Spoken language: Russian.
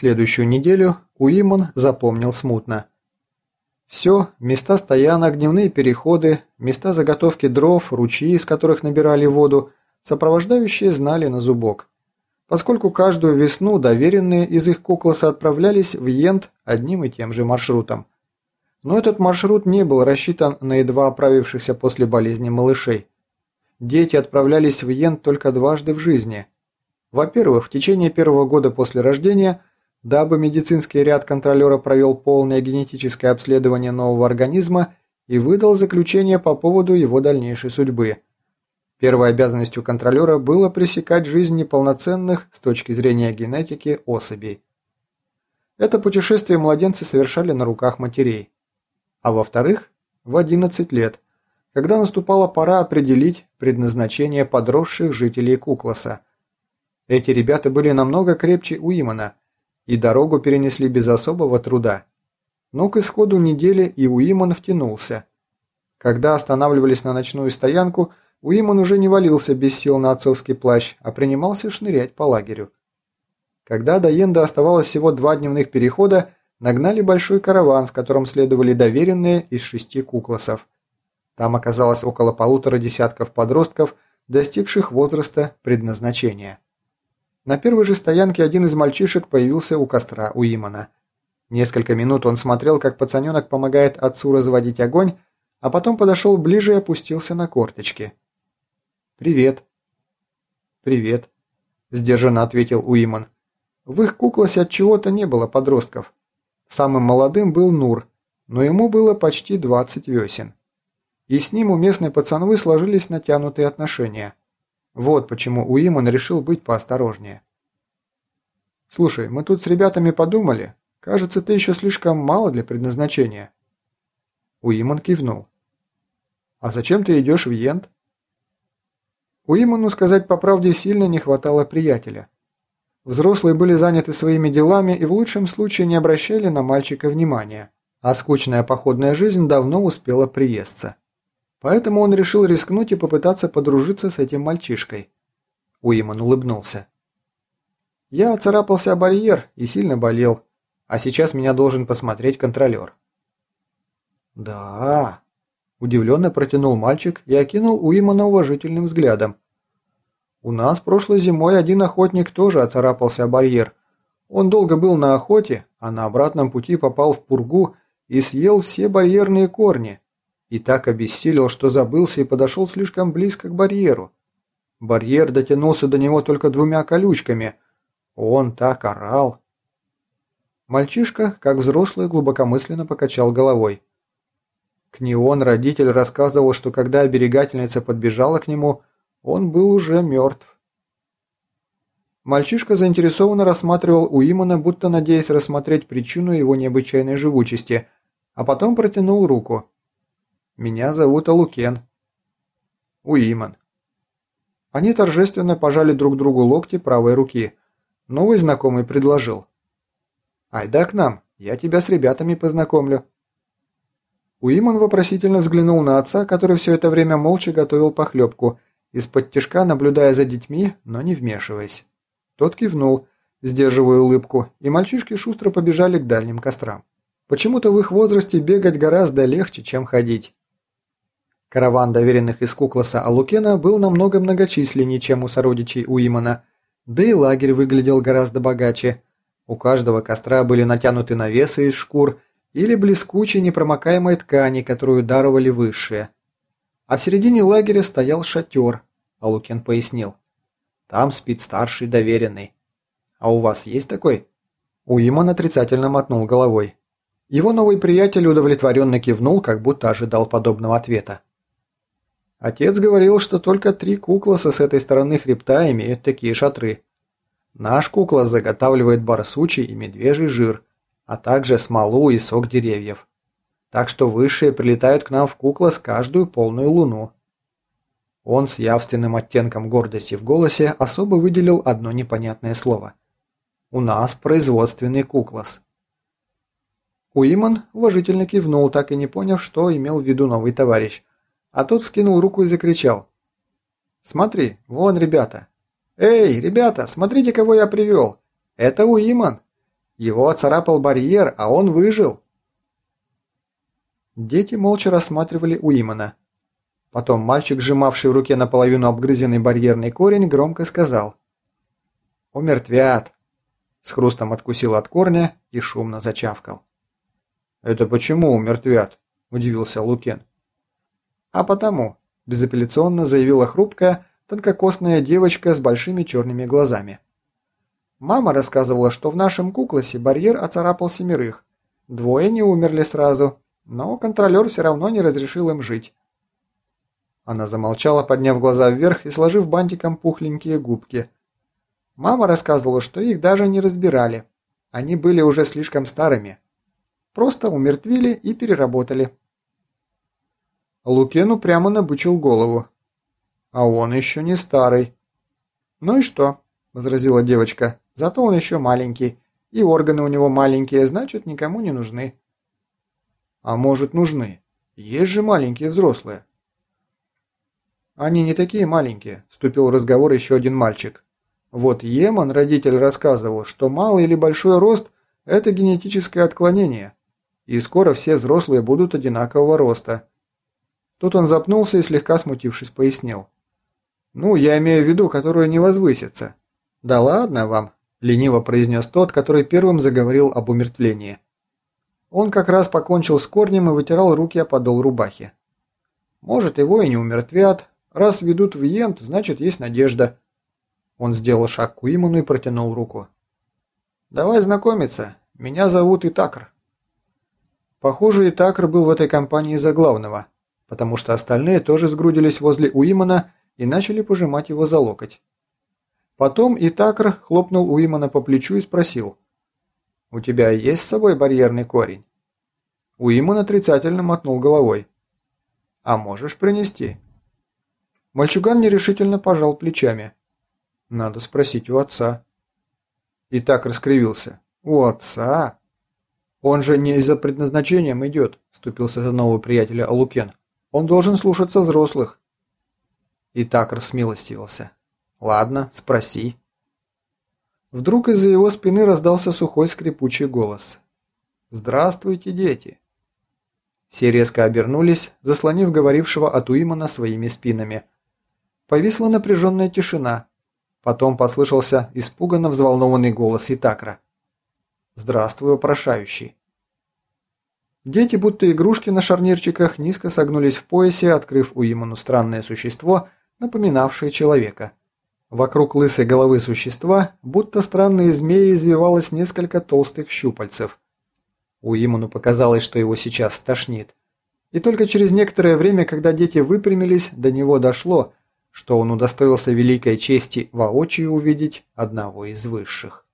Следующую неделю Уимон запомнил смутно. Все, места стоянок, дневные переходы, места заготовки дров, ручьи, из которых набирали воду, сопровождающие знали на зубок. Поскольку каждую весну доверенные из их кукласа отправлялись в Йент одним и тем же маршрутом. Но этот маршрут не был рассчитан на едва оправившихся после болезни малышей. Дети отправлялись в Йент только дважды в жизни. Во-первых, в течение первого года после рождения – дабы медицинский ряд контролера провел полное генетическое обследование нового организма и выдал заключение по поводу его дальнейшей судьбы. Первой обязанностью контролера было пресекать жизнь неполноценных с точки зрения генетики особей. Это путешествие младенцы совершали на руках матерей. А во-вторых, в 11 лет, когда наступала пора определить предназначение подросших жителей Кукласа. Эти ребята были намного крепче Уимана – и дорогу перенесли без особого труда. Но к исходу недели и Уимон втянулся. Когда останавливались на ночную стоянку, Уимон уже не валился без сил на отцовский плащ, а принимался шнырять по лагерю. Когда до Йенда оставалось всего два дневных перехода, нагнали большой караван, в котором следовали доверенные из шести кукласов. Там оказалось около полутора десятков подростков, достигших возраста предназначения. На первой же стоянке один из мальчишек появился у костра у Имана. Несколько минут он смотрел, как пацаненок помогает отцу разводить огонь, а потом подошел ближе и опустился на корточки. «Привет». «Привет», – сдержанно ответил Уиман. В их куклосе от чего-то не было подростков. Самым молодым был Нур, но ему было почти 20 весен. И с ним у местной пацанвы сложились натянутые отношения – вот почему Уиман решил быть поосторожнее. «Слушай, мы тут с ребятами подумали. Кажется, ты еще слишком мало для предназначения». Уиман кивнул. «А зачем ты идешь в Йент?» Уиману, сказать по правде, сильно не хватало приятеля. Взрослые были заняты своими делами и в лучшем случае не обращали на мальчика внимания, а скучная походная жизнь давно успела приесться. Поэтому он решил рискнуть и попытаться подружиться с этим мальчишкой. Уиман улыбнулся. «Я царапался о барьер и сильно болел, а сейчас меня должен посмотреть контролер». «Да...» – удивленно протянул мальчик и окинул Уимана уважительным взглядом. «У нас прошлой зимой один охотник тоже оцарапался о барьер. Он долго был на охоте, а на обратном пути попал в пургу и съел все барьерные корни, и так обессилел, что забылся и подошел слишком близко к барьеру. Барьер дотянулся до него только двумя колючками. Он так орал. Мальчишка, как взрослый, глубокомысленно покачал головой. Книон, родитель, рассказывал, что когда оберегательница подбежала к нему, он был уже мертв. Мальчишка заинтересованно рассматривал Уимана, будто надеясь рассмотреть причину его необычайной живучести, а потом протянул руку. Меня зовут Алукен. Уиман. Они торжественно пожали друг другу локти правой руки. Новый знакомый предложил. «Айда к нам, я тебя с ребятами познакомлю». Уиман вопросительно взглянул на отца, который все это время молча готовил похлебку, из-под тяжка наблюдая за детьми, но не вмешиваясь. Тот кивнул, сдерживая улыбку, и мальчишки шустро побежали к дальним кострам. Почему-то в их возрасте бегать гораздо легче, чем ходить. Караван доверенных из Кукласа Алукена был намного многочисленнее, чем у сородичей Уимана, да и лагерь выглядел гораздо богаче. У каждого костра были натянуты навесы из шкур или блескучей непромокаемой ткани, которую даровали высшие. А в середине лагеря стоял шатер, Алукен пояснил. Там спит старший доверенный. А у вас есть такой? Уиман отрицательно мотнул головой. Его новый приятель удовлетворенно кивнул, как будто ожидал подобного ответа. Отец говорил, что только три кукласа с этой стороны хребта имеют такие шатры. Наш куклас заготавливает барсучий и медвежий жир, а также смолу и сок деревьев. Так что высшие прилетают к нам в куклас каждую полную луну. Он с явственным оттенком гордости в голосе особо выделил одно непонятное слово. У нас производственный куклас. Уиман уважительно кивнул, так и не поняв, что имел в виду новый товарищ, а тот скинул руку и закричал. «Смотри, вон ребята! Эй, ребята, смотрите, кого я привел! Это Уиман! Его оцарапал барьер, а он выжил. Дети молча рассматривали Уимана. Потом мальчик, сжимавший в руке наполовину обгрызенный барьерный корень, громко сказал. «Умертвят!» С хрустом откусил от корня и шумно зачавкал. «Это почему умертвят?» – удивился Лукен. «А потому», – безапелляционно заявила хрупкая, тонкокосная девочка с большими черными глазами. «Мама рассказывала, что в нашем куклосе барьер оцарапал семерых. Двое не умерли сразу, но контролер все равно не разрешил им жить. Она замолчала, подняв глаза вверх и сложив бантиком пухленькие губки. Мама рассказывала, что их даже не разбирали. Они были уже слишком старыми. Просто умертвили и переработали. Лукену прямо набычил голову. «А он еще не старый». «Ну и что?» – возразила девочка. «Зато он еще маленький. И органы у него маленькие, значит, никому не нужны». «А может, нужны? Есть же маленькие взрослые». «Они не такие маленькие», – вступил в разговор еще один мальчик. «Вот Еман, родитель, рассказывал, что малый или большой рост – это генетическое отклонение, и скоро все взрослые будут одинакового роста». Тут он запнулся и, слегка смутившись, пояснил. «Ну, я имею в виду, которые не возвысятся». «Да ладно вам», – лениво произнес тот, который первым заговорил об умертвлении. Он как раз покончил с корнем и вытирал руки о подол рубахи. «Может, его и не умертвят, Раз ведут в Йент, значит есть надежда. Он сделал шаг к Уиману и протянул руку. «Давай знакомиться. Меня зовут Итакр». Похоже, Итакр был в этой компании за главного, потому что остальные тоже сгрудились возле Уимана и начали пожимать его за локоть. Потом Итакр хлопнул Уимана по плечу и спросил. «У тебя есть с собой барьерный корень?» Уиман отрицательно мотнул головой. «А можешь принести?» Мальчуган нерешительно пожал плечами. «Надо спросить у отца». И так раскривился. «У отца?» «Он же не из-за предназначением идет», – вступился за нового приятеля Алукен. «Он должен слушаться взрослых». И так рассмилостивился. «Ладно, спроси». Вдруг из-за его спины раздался сухой скрипучий голос. «Здравствуйте, дети!» Все резко обернулись, заслонив говорившего от Уимана своими спинами, Повисла напряженная тишина. Потом послышался испуганно взволнованный голос Итакра. «Здравствуй, опрошающий». Дети, будто игрушки на шарнирчиках, низко согнулись в поясе, открыв у Иману странное существо, напоминавшее человека. Вокруг лысой головы существа, будто странные змеи, извивалось несколько толстых щупальцев. У Иману показалось, что его сейчас стошнит. И только через некоторое время, когда дети выпрямились, до него дошло – что он удостоился великой чести воочию увидеть одного из высших.